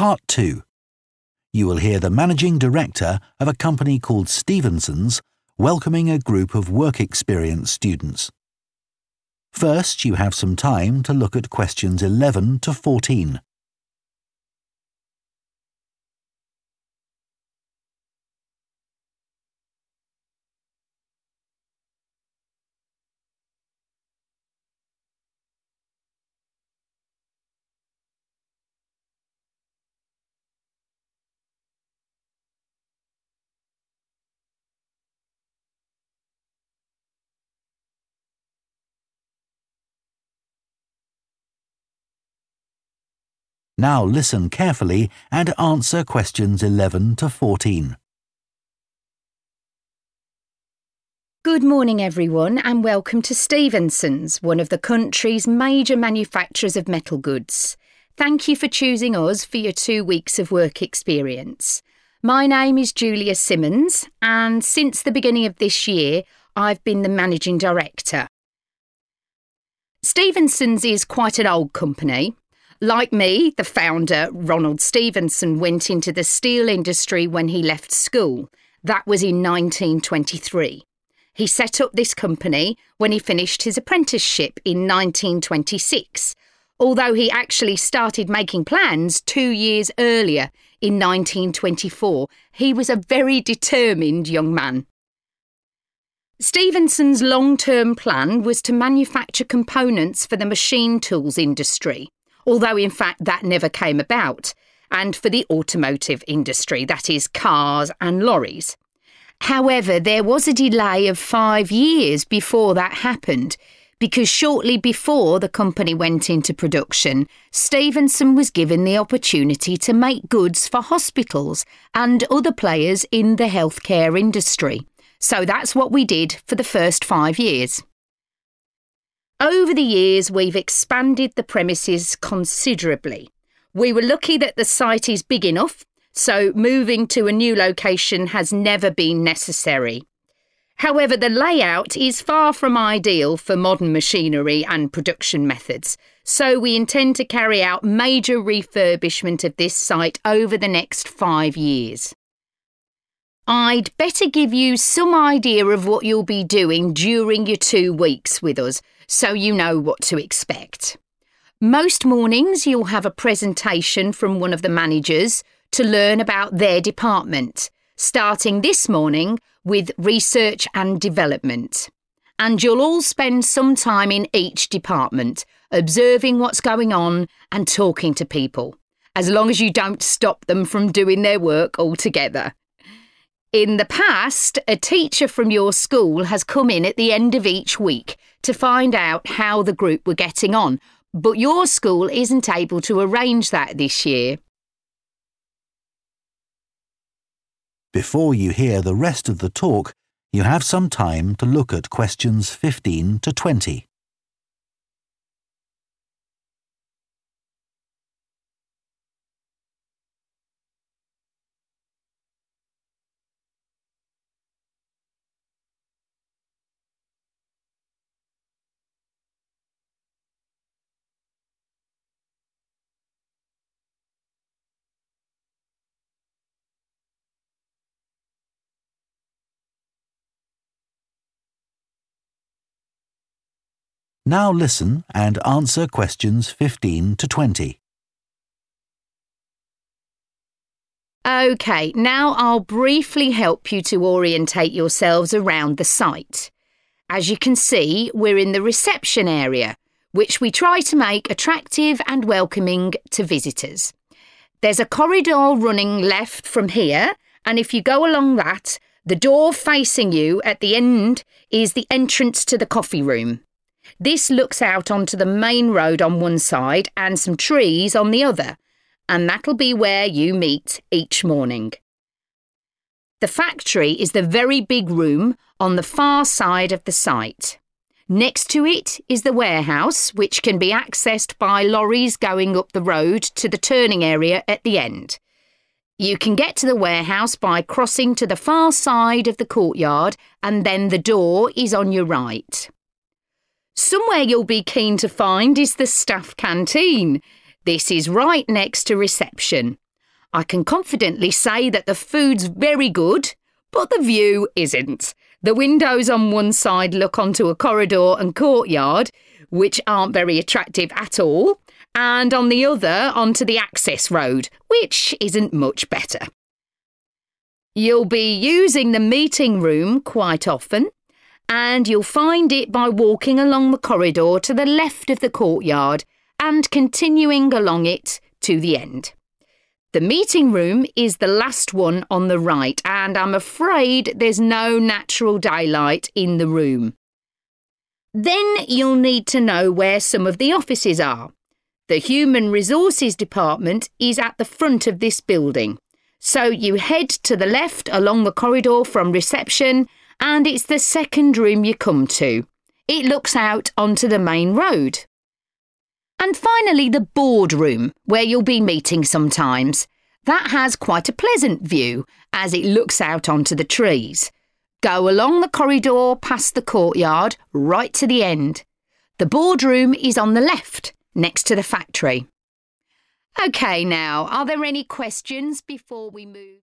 Part 2. You will hear the managing director of a company called Stevenson's welcoming a group of work experience students. First, you have some time to look at questions 11 to 14. Now listen carefully and answer questions 11 to 14. Good morning, everyone, and welcome to Stevenson's, one of the country's major manufacturers of metal goods. Thank you for choosing us for your two weeks of work experience. My name is Julia Simmons, and since the beginning of this year, I've been the managing director. Stevenson's is quite an old company. Like me, the founder, Ronald Stevenson, went into the steel industry when he left school. That was in 1923. He set up this company when he finished his apprenticeship in 1926, although he actually started making plans two years earlier in 1924. He was a very determined young man. Stevenson's long term plan was to manufacture components for the machine tools industry, although in fact that never came about, and for the automotive industry, that is, cars and lorries. However, there was a delay of five years before that happened, because shortly before the company went into production, Stevenson was given the opportunity to make goods for hospitals and other players in the healthcare industry. So that's what we did for the first five years. Over the years, we've expanded the premises considerably. We were lucky that the site is big enough so moving to a new location has never been necessary. However, the layout is far from ideal for modern machinery and production methods, so we intend to carry out major refurbishment of this site over the next five years. I'd better give you some idea of what you'll be doing during your two weeks with us so you know what to expect. Most mornings you'll have a presentation from one of the managers to learn about their department, starting this morning with research and development. And you'll all spend some time in each department, observing what's going on and talking to people, as long as you don't stop them from doing their work altogether. In the past, a teacher from your school has come in at the end of each week to find out how the group were getting on, but your school isn't able to arrange that this year. Before you hear the rest of the talk, you have some time to look at questions 15 to 20. Now listen and answer questions 15 to 20. OK, now I'll briefly help you to orientate yourselves around the site. As you can see, we're in the reception area, which we try to make attractive and welcoming to visitors. There's a corridor running left from here, and if you go along that, the door facing you at the end is the entrance to the coffee room. This looks out onto the main road on one side and some trees on the other, and that'll be where you meet each morning. The factory is the very big room on the far side of the site. Next to it is the warehouse, which can be accessed by lorries going up the road to the turning area at the end. You can get to the warehouse by crossing to the far side of the courtyard, and then the door is on your right. Somewhere you'll be keen to find is the staff canteen. This is right next to reception. I can confidently say that the food's very good, but the view isn't. The windows on one side look onto a corridor and courtyard, which aren't very attractive at all, and on the other onto the access road, which isn't much better. You'll be using the meeting room quite often, and you'll find it by walking along the corridor to the left of the courtyard and continuing along it to the end. The meeting room is the last one on the right, and I'm afraid there's no natural daylight in the room. Then you'll need to know where some of the offices are. The Human Resources Department is at the front of this building. So you head to the left along the corridor from reception, and it's the second room you come to. It looks out onto the main road. And finally, the boardroom, where you'll be meeting sometimes. That has quite a pleasant view as it looks out onto the trees. Go along the corridor past the courtyard, right to the end. The boardroom is on the left, next to the factory. OK, now, are there any questions before we move?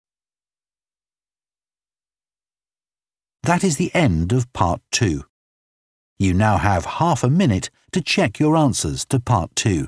That is the end of part two. You now have half a minute to check your answers to part two.